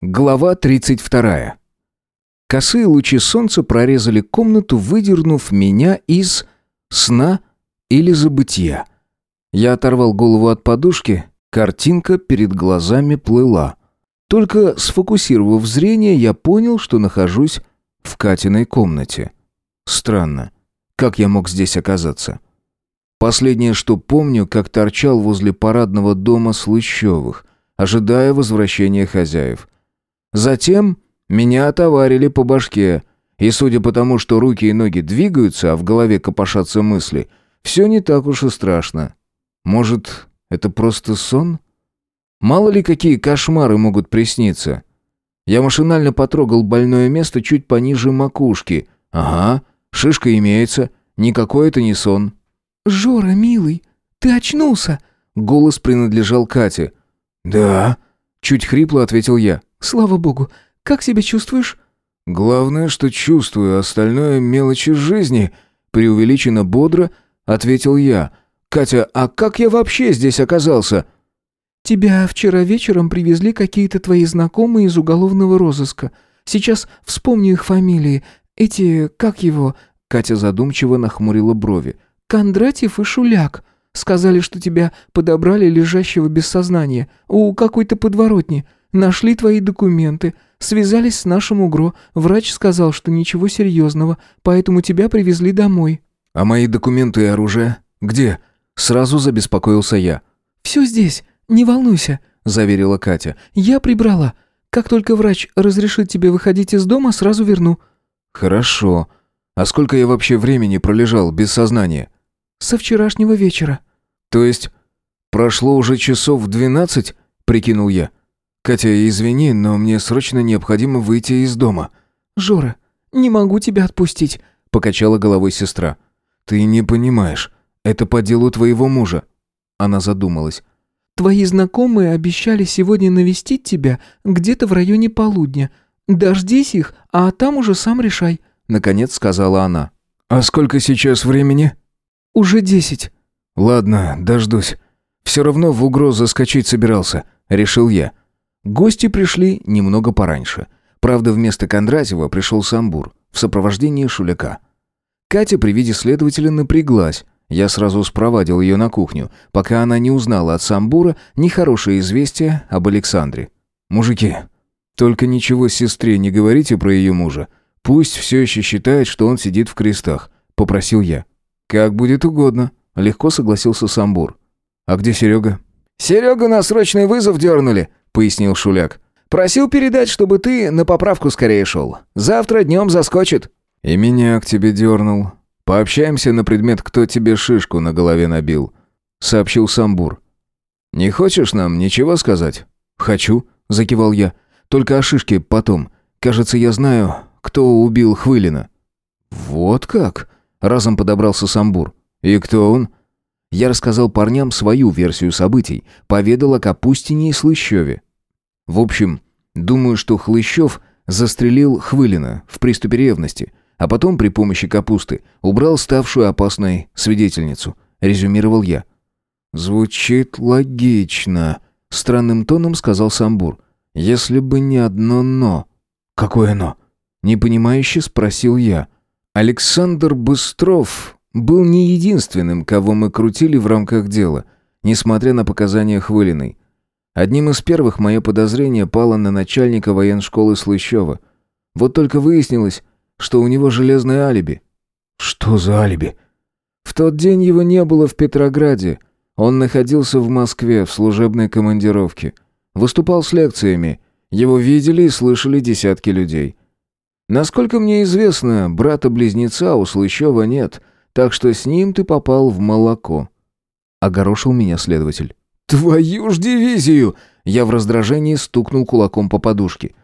Глава 32. Косые лучи солнца прорезали комнату, выдернув меня из сна или забытия. Я оторвал голову от подушки, картинка перед глазами плыла. Только сфокусировав зрение, я понял, что нахожусь в Катиной комнате. Странно, как я мог здесь оказаться? Последнее, что помню, как торчал возле парадного дома Слыщевых, ожидая возвращения хозяев — Затем меня отоварили по башке, и судя по тому, что руки и ноги двигаются, а в голове копошатся мысли, все не так уж и страшно. Может, это просто сон? Мало ли какие кошмары могут присниться. Я машинально потрогал больное место чуть пониже макушки. Ага, шишка имеется, никакой это не сон. «Жора, милый, ты очнулся?» Голос принадлежал Кате. «Да», — чуть хрипло ответил я. «Слава богу. Как себя чувствуешь?» «Главное, что чувствую, остальное мелочи жизни», — преувеличенно бодро ответил я. «Катя, а как я вообще здесь оказался?» «Тебя вчера вечером привезли какие-то твои знакомые из уголовного розыска. Сейчас вспомню их фамилии. Эти, как его...» Катя задумчиво нахмурила брови. «Кондратьев и Шуляк. Сказали, что тебя подобрали лежащего без сознания у какой-то подворотни. Нашли твои документы, связались с нашим УГРО. Врач сказал, что ничего серьезного, поэтому тебя привезли домой». «А мои документы и оружие? Где?» Сразу забеспокоился я. «Все здесь, не волнуйся», — заверила Катя. «Я прибрала. Как только врач разрешит тебе выходить из дома, сразу верну». «Хорошо. А сколько я вообще времени пролежал без сознания?» «Со вчерашнего вечера». «То есть прошло уже часов двенадцать?» — прикинул я. «Катя, извини, но мне срочно необходимо выйти из дома». «Жора, не могу тебя отпустить», — покачала головой сестра. «Ты не понимаешь. Это по делу твоего мужа». Она задумалась. «Твои знакомые обещали сегодня навестить тебя где-то в районе полудня. Дождись их, а там уже сам решай», — наконец сказала она. «А сколько сейчас времени?» «Уже десять». «Ладно, дождусь. Все равно в угрозу заскочить собирался», — решил я. Гости пришли немного пораньше. Правда, вместо Кондратьева пришел Самбур в сопровождении Шуляка. Катя при виде следователя напряглась. Я сразу спровадил ее на кухню, пока она не узнала от Самбура нехорошее известие об Александре. «Мужики, только ничего сестре не говорите про ее мужа. Пусть все еще считает, что он сидит в крестах», — попросил я. «Как будет угодно», — легко согласился Самбур. «А где Серега?» «Серега на срочный вызов дернули», — пояснил Шуляк. «Просил передать, чтобы ты на поправку скорее шел. Завтра днем заскочит». «И меня к тебе дернул. Пообщаемся на предмет, кто тебе шишку на голове набил», — сообщил Самбур. «Не хочешь нам ничего сказать?» «Хочу», — закивал я. «Только о шишке потом. Кажется, я знаю, кто убил Хвылина». «Вот как?» — разом подобрался Самбур. «И кто он?» Я рассказал парням свою версию событий, поведал о Капустине и Слыщеве. В общем, думаю, что Хлыщев застрелил Хвылина в приступе ревности, а потом при помощи капусты убрал ставшую опасной свидетельницу, резюмировал я. «Звучит логично», — странным тоном сказал Самбур. «Если бы не одно «но». «Какое «но»?» — непонимающе спросил я. «Александр Быстров был не единственным, кого мы крутили в рамках дела, несмотря на показания Хвылиной. Одним из первых мое подозрение пало на начальника военшколы Слыщева. Вот только выяснилось, что у него железное алиби. Что за алиби? В тот день его не было в Петрограде. Он находился в Москве в служебной командировке. Выступал с лекциями. Его видели и слышали десятки людей. Насколько мне известно, брата-близнеца у Слыщева нет — так что с ним ты попал в молоко». Огорошил меня следователь. «Твою ж дивизию!» Я в раздражении стукнул кулаком по подушке.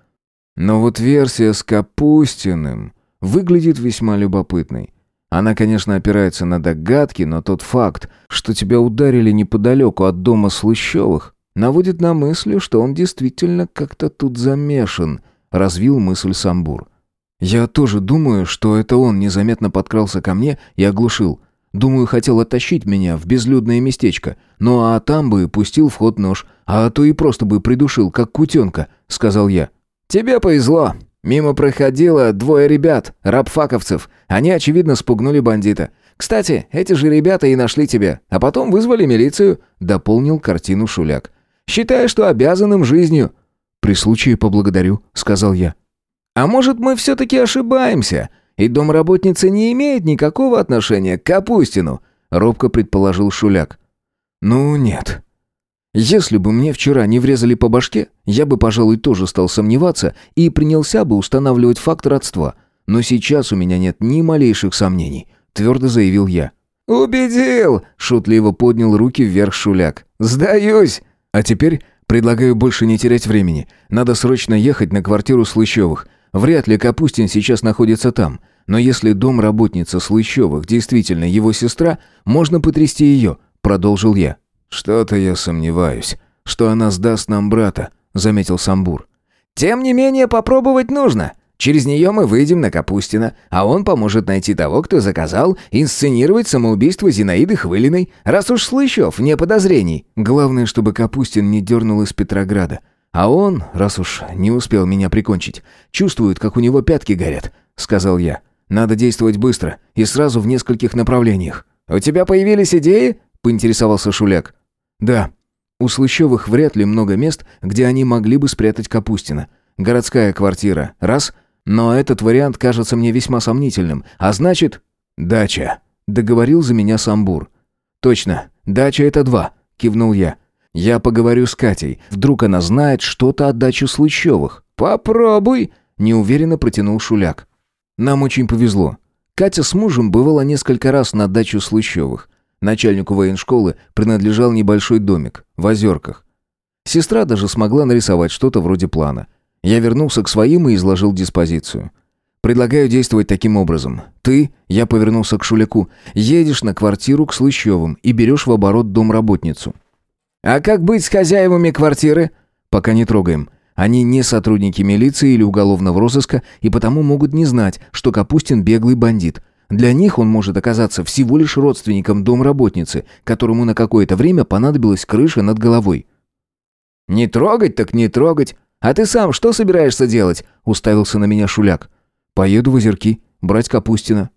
Но вот версия с Капустиным выглядит весьма любопытной. Она, конечно, опирается на догадки, но тот факт, что тебя ударили неподалеку от дома Слыщевых, наводит на мысль, что он действительно как-то тут замешан, развил мысль Самбур. Я тоже думаю, что это он незаметно подкрался ко мне и оглушил. Думаю, хотел оттащить меня в безлюдное местечко. Ну а там бы пустил в ход нож, а то и просто бы придушил, как кутенка», — сказал я. «Тебе повезло. Мимо проходило двое ребят, рабфаковцев. Они, очевидно, спугнули бандита. Кстати, эти же ребята и нашли тебя, а потом вызвали милицию», — дополнил картину Шуляк. «Считай, что обязан им жизнью». «При случае поблагодарю», — сказал я. «А может, мы все-таки ошибаемся, и домработница не имеет никакого отношения к Капустину?» — робко предположил Шуляк. «Ну, нет. Если бы мне вчера не врезали по башке, я бы, пожалуй, тоже стал сомневаться и принялся бы устанавливать факт родства. Но сейчас у меня нет ни малейших сомнений», — твердо заявил я. «Убедил!» — шутливо поднял руки вверх Шуляк. «Сдаюсь!» «А теперь предлагаю больше не терять времени. Надо срочно ехать на квартиру Слыщевых. Вряд ли Капустин сейчас находится там. Но если дом работница Слыщевых действительно его сестра, можно потрясти ее», — продолжил я. «Что-то я сомневаюсь, что она сдаст нам брата», — заметил Самбур. «Тем не менее, попробовать нужно. Через нее мы выйдем на Капустина, а он поможет найти того, кто заказал инсценировать самоубийство Зинаиды Хвылиной, раз уж Слыщев не подозрений. Главное, чтобы Капустин не дернул из Петрограда. А он, раз уж не успел меня прикончить, чувствует, как у него пятки горят», — сказал я. «Надо действовать быстро и сразу в нескольких направлениях». «У тебя появились идеи?» — поинтересовался Шуляк. Да, у Слыщевых вряд ли много мест, где они могли бы спрятать Капустина. Городская квартира – раз, но этот вариант кажется мне весьма сомнительным, а значит... «Дача», – договорил за меня Самбур. «Точно, дача – это два», – кивнул я. «Я поговорю с Катей. Вдруг она знает что-то о даче Слыщевых». «Попробуй», – неуверенно протянул Шуляк. Нам очень повезло. Катя с мужем бывала несколько раз на дачу Слыщевых. Начальнику военшколы принадлежал небольшой домик в Озерках. Сестра даже смогла нарисовать что-то вроде плана. Я вернулся к своим и изложил диспозицию. Предлагаю действовать таким образом. Ты, я повернулся к Шуляку, едешь на квартиру к Слыщевым и берешь в оборот домработницу. А как быть с хозяевами квартиры? Пока не трогаем. Они не сотрудники милиции или уголовного розыска и потому могут не знать, что Капустин беглый бандит – для них он может оказаться всего лишь родственником домработницы, которому на какое-то время понадобилась крыша над головой. «Не трогать так не трогать. А ты сам что собираешься делать?» — уставился на меня Шуляк. «Поеду в озерки, брать Капустина».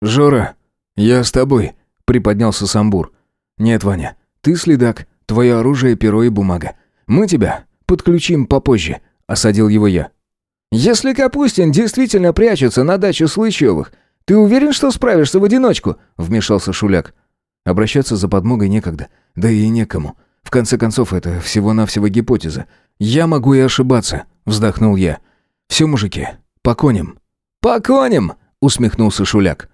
«Жора, я с тобой», — приподнялся Самбур. «Нет, Ваня, ты следак, твое оружие, перо и бумага. Мы тебя подключим попозже», — осадил его я. «Если Капустин действительно прячется на даче Слычевых, «Ты уверен, что справишься в одиночку?» — вмешался Шуляк. «Обращаться за подмогой некогда, да и некому. В конце концов, это всего-навсего гипотеза. Я могу и ошибаться», — вздохнул я. «Все, мужики, по коням». Усмехнулся Шуляк.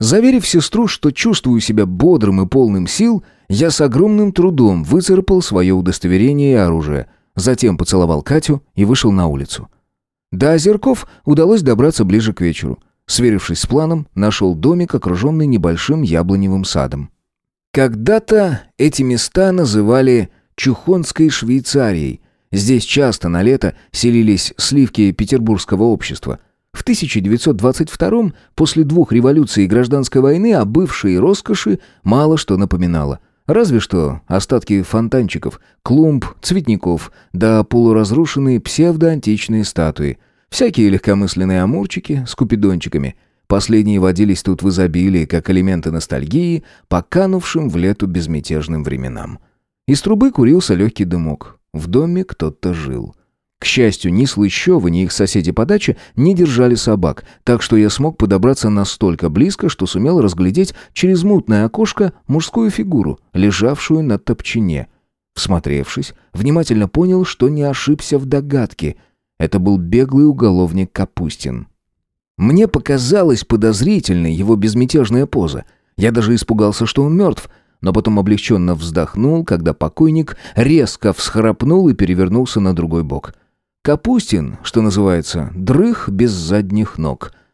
Заверив сестру, что чувствую себя бодрым и полным сил, я с огромным трудом выцарапал свое удостоверение и оружие, затем поцеловал Катю и вышел на улицу. До Озерков удалось добраться ближе к вечеру. Сверившись с планом, нашел домик, окруженный небольшим яблоневым садом. Когда-то эти места называли Чухонской Швейцарией. Здесь часто на лето селились сливки петербургского общества. В 1922 после двух революций и гражданской войны о бывшей роскоши мало что напоминало. Разве что остатки фонтанчиков, клумб, цветников, да полуразрушенные псевдоантичные статуи – Всякие легкомысленные амурчики с купидончиками. Последние водились тут в изобилии, как элементы ностальгии, поканувшим в лету безмятежным временам. Из трубы курился легкий дымок. В доме кто-то жил. К счастью, ни Слыщева, ни их соседи по даче не держали собак, так что я смог подобраться настолько близко, что сумел разглядеть через мутное окошко мужскую фигуру, лежавшую на топчине. Всмотревшись, внимательно понял, что не ошибся в догадке — это был беглый уголовник Капустин. Мне показалась подозрительной его безмятежная поза. Я даже испугался, что он мертв, но потом облегченно вздохнул, когда покойник резко всхрапнул и перевернулся на другой бок. Капустин, что называется, дрых без задних ног —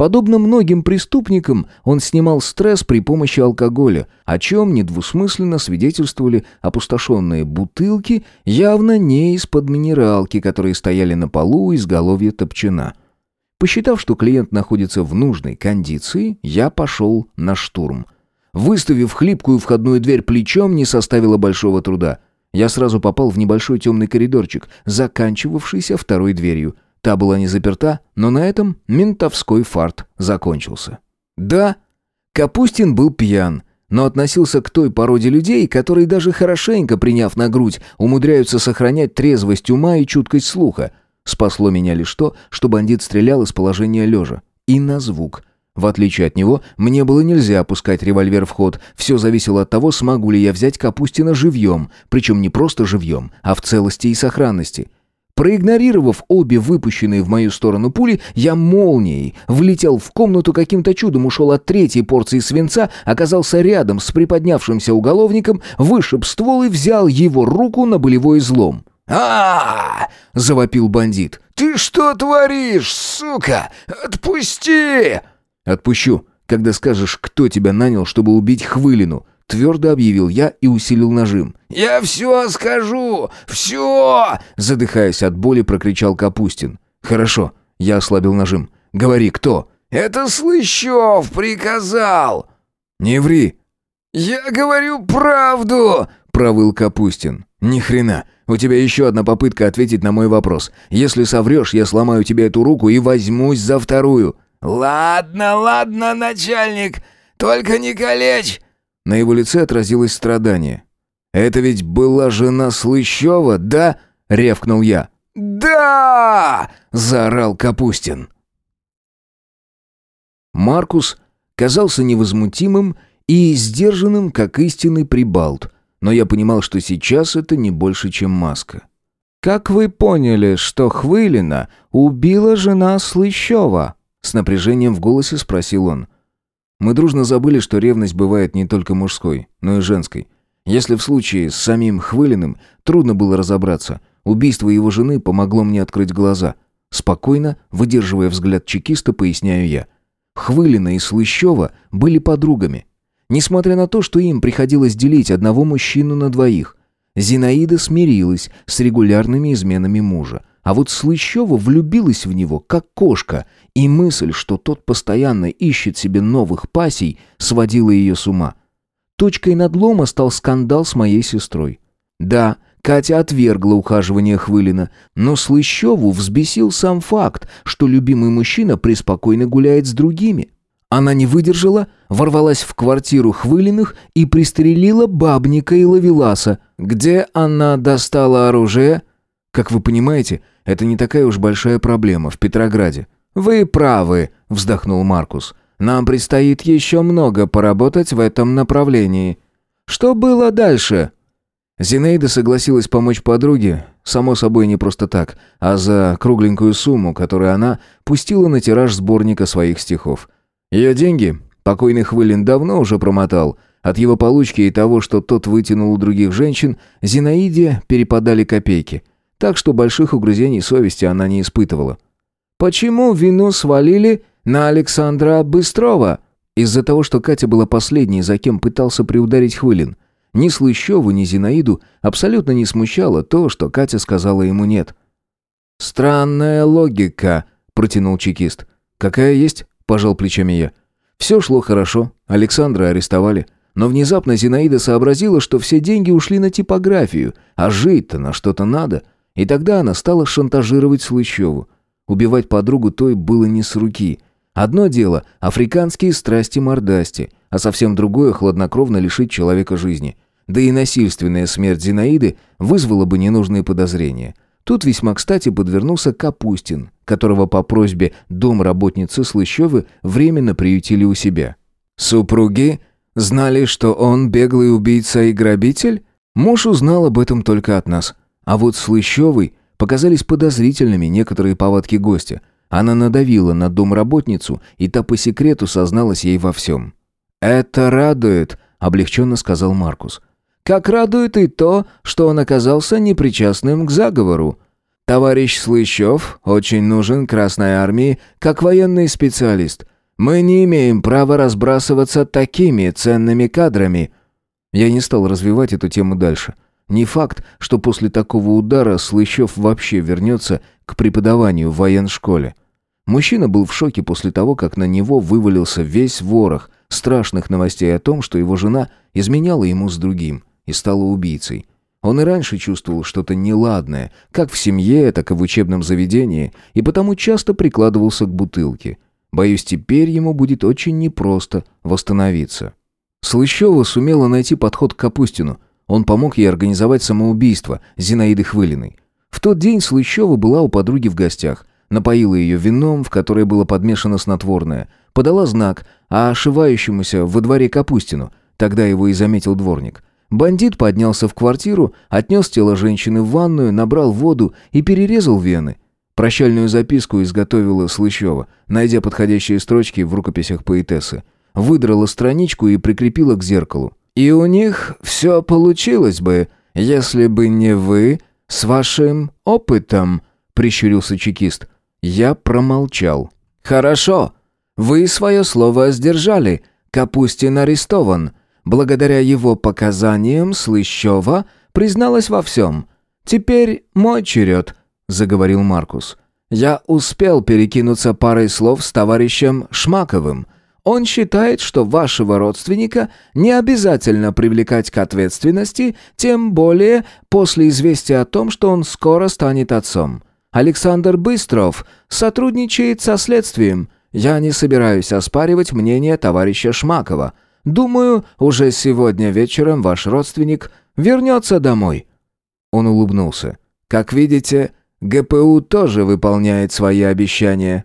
Подобно многим преступникам, он снимал стресс при помощи алкоголя, о чем недвусмысленно свидетельствовали опустошенные бутылки, явно не из-под минералки, которые стояли на полу изголовья топчина. Посчитав, что клиент находится в нужной кондиции, я пошел на штурм. Выставив хлипкую входную дверь плечом, не составило большого труда. Я сразу попал в небольшой темный коридорчик, заканчивавшийся второй дверью. Та была не заперта, но на этом ментовской фарт закончился. Да, Капустин был пьян, но относился к той породе людей, которые даже хорошенько приняв на грудь, умудряются сохранять трезвость ума и чуткость слуха. Спасло меня лишь то, что бандит стрелял из положения лежа. И на звук. В отличие от него, мне было нельзя опускать револьвер в ход. Все зависело от того, смогу ли я взять Капустина живьем. Причем не просто живьем, а в целости и сохранности. Проигнорировав обе выпущенные в мою сторону пули, я молнией влетел в комнату, каким-то чудом ушел от третьей порции свинца, оказался рядом с приподнявшимся уголовником, вышиб ствол и взял его руку на болевой излом. а, завопил бандит. «Ты что творишь, сука? Отпусти!» «Отпущу, когда скажешь, кто тебя нанял, чтобы убить Хвылину», твердо объявил я и усилил нажим. «Я все скажу! Все!» задыхаясь от боли, прокричал Капустин. «Хорошо», я ослабил нажим. «Говори, кто?» «Это Слыщев приказал!» «Не ври!» «Я говорю правду!» — провыл Капустин. «Ни хрена! У тебя еще одна попытка ответить на мой вопрос. Если соврешь, я сломаю тебе эту руку и возьмусь за вторую». «Ладно, ладно, начальник, только не калечь!» На его лице отразилось страдание. «Это ведь была жена Слыщева, да?» — ревкнул я. «Да!» — заорал Капустин. Маркус казался невозмутимым и сдержанным, как истинный прибалт, но я понимал, что сейчас это не больше, чем маска. «Как вы поняли, что Хвылина убила жена Слыщева?» С напряжением в голосе спросил он. Мы дружно забыли, что ревность бывает не только мужской, но и женской. Если в случае с самим Хвылиным трудно было разобраться, убийство его жены помогло мне открыть глаза. Спокойно, выдерживая взгляд чекиста, поясняю я. Хвылина и Слыщева были подругами. Несмотря на то, что им приходилось делить одного мужчину на двоих, Зинаида смирилась с регулярными изменами мужа. А вот Слыщева влюбилась в него, как кошка, и мысль, что тот постоянно ищет себе новых пасей, сводила ее с ума. Точкой надлома стал скандал с моей сестрой. Да, Катя отвергла ухаживание Хвылина, но Слыщеву взбесил сам факт, что любимый мужчина преспокойно гуляет с другими. Она не выдержала, ворвалась в квартиру Хвылиных и пристрелила бабника и лавеласа. Где она достала оружие? Как вы понимаете, это не такая уж большая проблема в Петрограде. «Вы правы», — вздохнул Маркус. «Нам предстоит еще много поработать в этом направлении». «Что было дальше?» Зинаида согласилась помочь подруге, само собой не просто так, а за кругленькую сумму, которую она пустила на тираж сборника своих стихов. Ее деньги покойный Хвылин давно уже промотал. От его получки и того, что тот вытянул у других женщин, Зинаиде перепадали копейки. Так что больших угрызений совести она не испытывала. Почему вину свалили на Александра Быстрова? Из-за того, что Катя была последней, за кем пытался приударить Хвылин. Ни Слыщеву, ни Зинаиду абсолютно не смущало то, что Катя сказала ему «нет». «Странная логика», — протянул чекист. «Какая есть?» — пожал плечами я. Все шло хорошо, Александра арестовали. Но внезапно Зинаида сообразила, что все деньги ушли на типографию, а жить-то на что-то надо. И тогда она стала шантажировать Слыщеву. Убивать подругу той было не с руки. Одно дело — африканские страсти-мордасти, а совсем другое — хладнокровно лишить человека жизни. Да и насильственная смерть Зинаиды вызвала бы ненужные подозрения. Тут весьма кстати подвернулся Капустин, которого по просьбе домработницы Слыщевы временно приютили у себя. Супруги знали, что он беглый убийца и грабитель? Муж узнал об этом только от нас. А вот Слыщевый Показались подозрительными некоторые повадки гостя. Она надавила на домработницу, и та по секрету созналась ей во всем. «Это радует», — облегченно сказал Маркус. «Как радует и то, что он оказался непричастным к заговору. Товарищ Слыщев очень нужен Красной Армии как военный специалист. Мы не имеем права разбрасываться такими ценными кадрами». Я не стал развивать эту тему дальше. Не факт, что после такого удара Слыщев вообще вернется к преподаванию в военшколе. Мужчина был в шоке после того, как на него вывалился весь ворох страшных новостей о том, что его жена изменяла ему с другим и стала убийцей. Он и раньше чувствовал что-то неладное, как в семье, так и в учебном заведении, и потому часто прикладывался к бутылке. Боюсь, теперь ему будет очень непросто восстановиться. Слыщева сумела найти подход к Капустину. Он помог ей организовать самоубийство Зинаиды Хвылиной. В тот день Слыщева была у подруги в гостях. Напоила ее вином, в которое было подмешано снотворное. Подала знак, а ошивающемуся во дворе Капустину. Тогда его и заметил дворник. Бандит поднялся в квартиру, отнес тело женщины в ванную, набрал воду и перерезал вены. Прощальную записку изготовила Слыщева, найдя подходящие строчки в рукописях поэтессы. Выдрала страничку и прикрепила к зеркалу. «И у них все получилось бы, если бы не вы с вашим опытом», — прищурился чекист. Я промолчал. «Хорошо. Вы свое слово сдержали. Капустин арестован. Благодаря его показаниям Слыщева призналась во всем. Теперь мой черед», — заговорил Маркус. «Я успел перекинуться парой слов с товарищем Шмаковым. Он считает, что вашего родственника не обязательно привлекать к ответственности, тем более после известия о том, что он скоро станет отцом. Александр Быстров сотрудничает со следствием. Я не собираюсь оспаривать мнение товарища Шмакова. Думаю, уже сегодня вечером ваш родственник вернется домой». Он улыбнулся. «Как видите, ГПУ тоже выполняет свои обещания».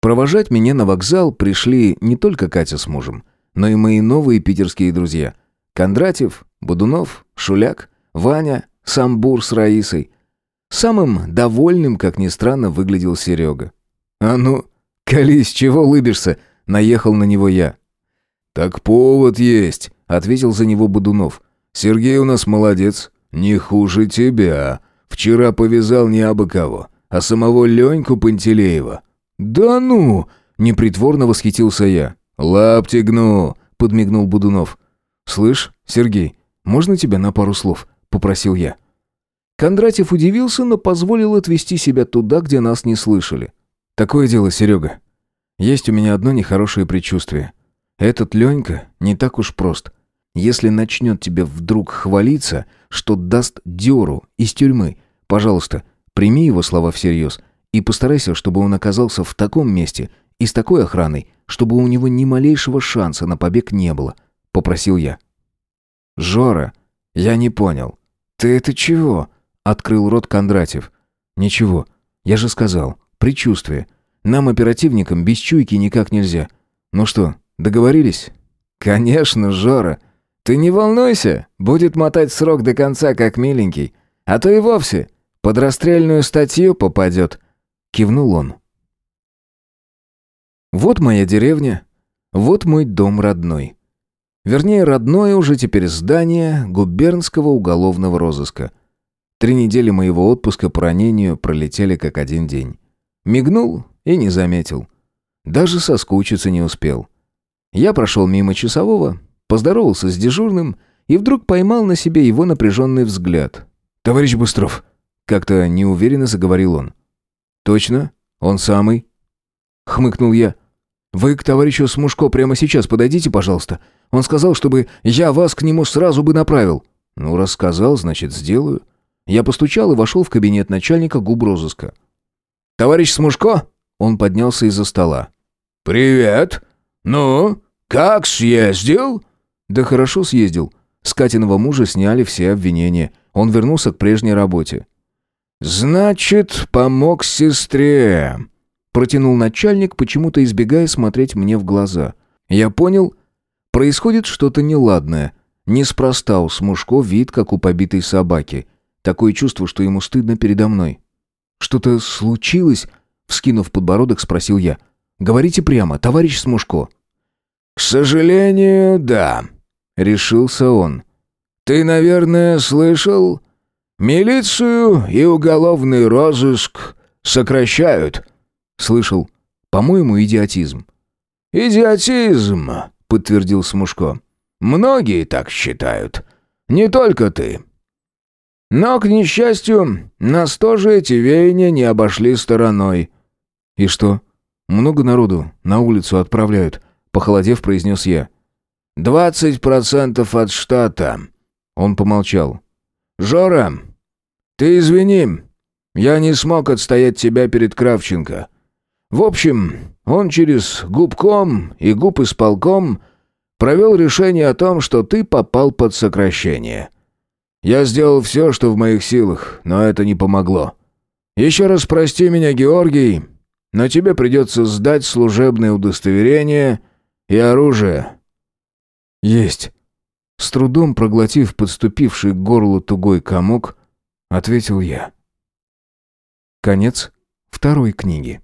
Провожать меня на вокзал пришли не только Катя с мужем, но и мои новые питерские друзья. Кондратьев, Будунов, Шуляк, Ваня, Самбур с Раисой. Самым довольным, как ни странно, выглядел Серега. «А ну, колись, чего улыбишься?» — наехал на него я. «Так повод есть», — ответил за него Будунов. «Сергей у нас молодец, не хуже тебя. Вчера повязал не абы кого, а самого Леньку Пантелеева». «Да ну!» — непритворно восхитился я. «Лапти гну!» — подмигнул Будунов. «Слышь, Сергей, можно тебя на пару слов?» — попросил я. Кондратьев удивился, но позволил отвести себя туда, где нас не слышали. «Такое дело, Серега. Есть у меня одно нехорошее предчувствие. Этот Ленька не так уж прост. Если начнет тебе вдруг хвалиться, что даст дёру из тюрьмы, пожалуйста, прими его слова всерьез и постарайся, чтобы он оказался в таком месте и с такой охраной, чтобы у него ни малейшего шанса на побег не было», — попросил я. «Жора, я не понял. Ты это чего?» — открыл рот Кондратьев. «Ничего. Я же сказал. Предчувствие. Нам, оперативникам, без чуйки никак нельзя. Ну что, договорились?» «Конечно, Жора. Ты не волнуйся. Будет мотать срок до конца, как миленький. А то и вовсе под расстрельную статью попадет», Кивнул он. Вот моя деревня, вот мой дом родной. Вернее, родное уже теперь здание губернского уголовного розыска. Три недели моего отпуска по ранению пролетели как один день. Мигнул и не заметил. Даже соскучиться не успел. Я прошел мимо часового, поздоровался с дежурным и вдруг поймал на себе его напряженный взгляд. «Товарищ Быстров», — как-то неуверенно заговорил он. «Точно? Он самый?» Хмыкнул я. «Вы к товарищу Смушко прямо сейчас подойдите, пожалуйста. Он сказал, чтобы я вас к нему сразу бы направил». «Ну, рассказал, значит, сделаю». Я постучал и вошел в кабинет начальника губрозыска. «Товарищ Смушко?» Он поднялся из-за стола. «Привет! Ну, как съездил?» «Да хорошо съездил. С Катиного мужа сняли все обвинения. Он вернулся к прежней работе. «Значит, помог сестре», — протянул начальник, почему-то избегая смотреть мне в глаза. «Я понял. Происходит что-то неладное. Неспроста у Смушко вид, как у побитой собаки. Такое чувство, что ему стыдно передо мной». «Что-то случилось?» — вскинув подбородок, спросил я. «Говорите прямо, товарищ Смушко». «К сожалению, да», — решился он. «Ты, наверное, слышал...» Милицию и уголовный розыск сокращают. Слышал. По-моему, идиотизм. Идиотизм, подтвердил Смушко. Многие так считают. Не только ты. Но, к несчастью, нас тоже эти веяния не обошли стороной. И что? Много народу на улицу отправляют, похолодев, произнес я. «Двадцать процентов от штата», Он помолчал. «Жора, ты извини, я не смог отстоять тебя перед Кравченко. В общем, он через губком и губ исполком провел решение о том, что ты попал под сокращение. Я сделал все, что в моих силах, но это не помогло. Еще раз прости меня, Георгий, но тебе придется сдать служебное удостоверение и оружие». «Есть». С трудом проглотив подступивший к горлу тугой комок, ответил я. Конец второй книги.